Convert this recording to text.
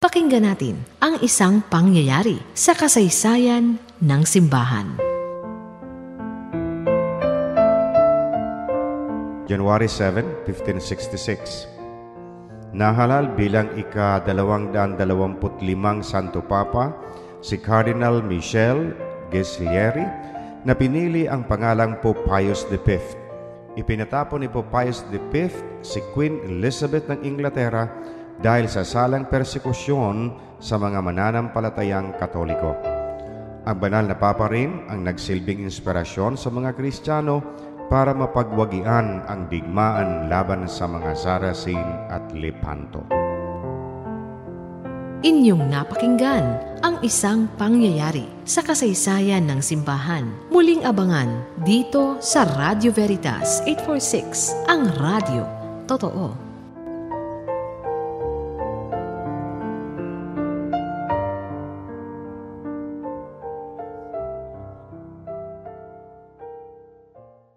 Pakinggan natin ang isang pangyayari sa kasaysayan ng simbahan. January 7, 1566 Nahalal bilang ika-225 Santo Papa si Cardinal Michel Geslieri na pinili ang pangalang Pope Pius V. Ipinatapon ni Pope Pius V si Queen Elizabeth ng Inglaterra dahil sa salang persekusyon sa mga mananampalatayang katoliko. Ang banal na papa rin ang nagsilbing inspirasyon sa mga Kristiyano para mapagwagian ang digmaan laban sa mga Saracen at Lepanto. Inyong napakinggan ang isang pangyayari sa kasaysayan ng simbahan. Muling abangan dito sa Radio Veritas 846, ang radio. Totoo.